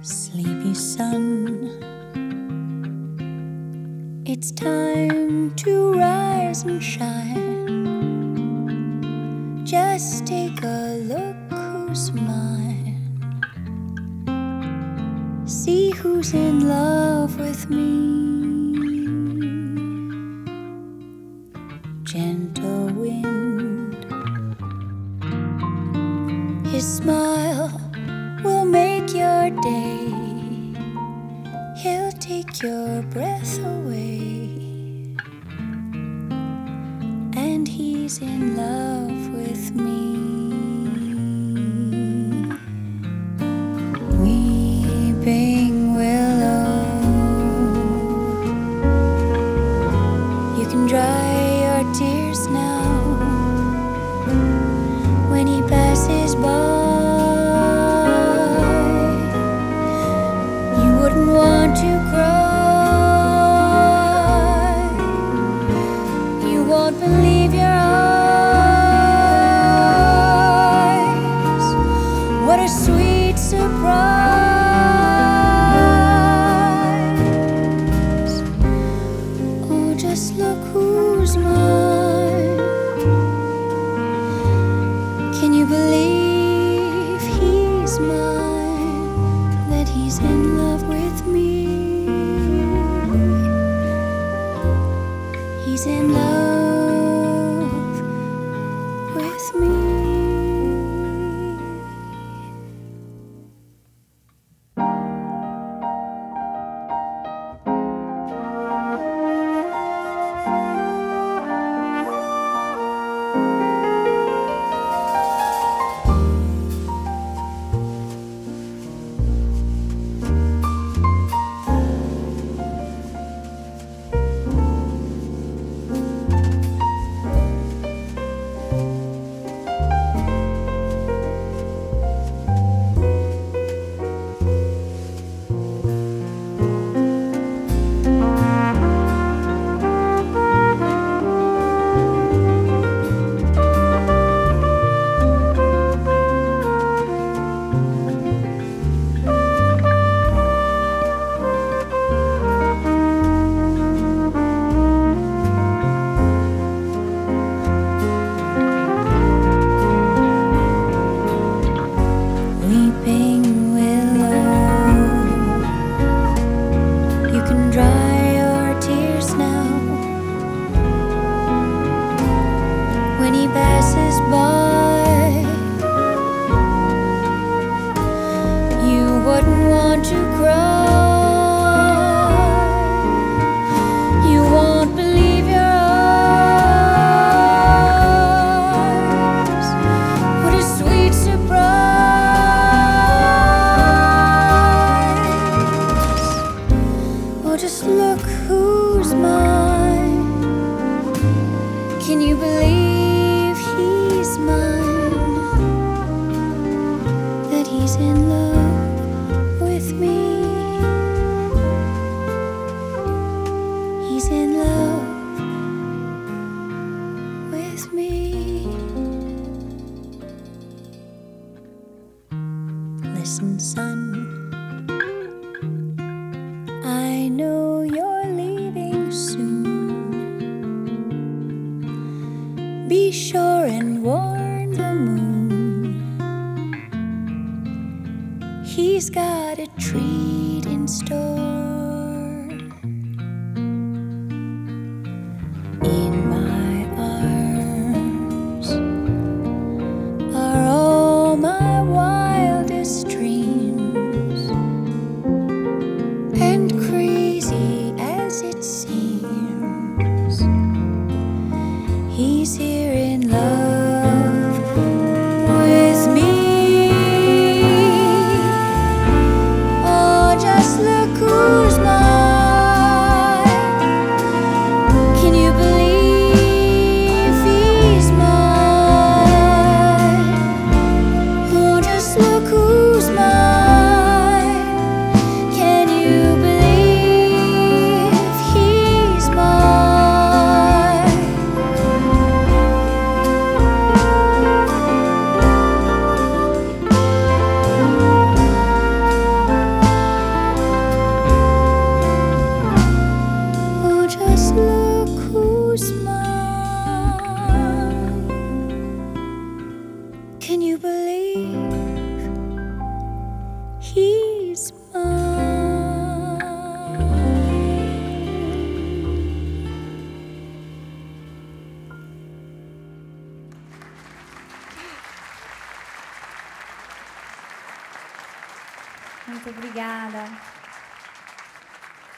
Sleepy sun, it's time to rise and shine. Just take a look who's mine. See who's in love with me. Gentle wind, his smile your day. He'll take your breath away. And he's in love with me. Weeping willow. You can dry your tears now when he passes by. Won't believe your eyes. What a sweet wouldn't want to cry. Listen, son. I know you're leaving soon. Be sure and warn the moon. He's got a treat in store. Muito obrigada.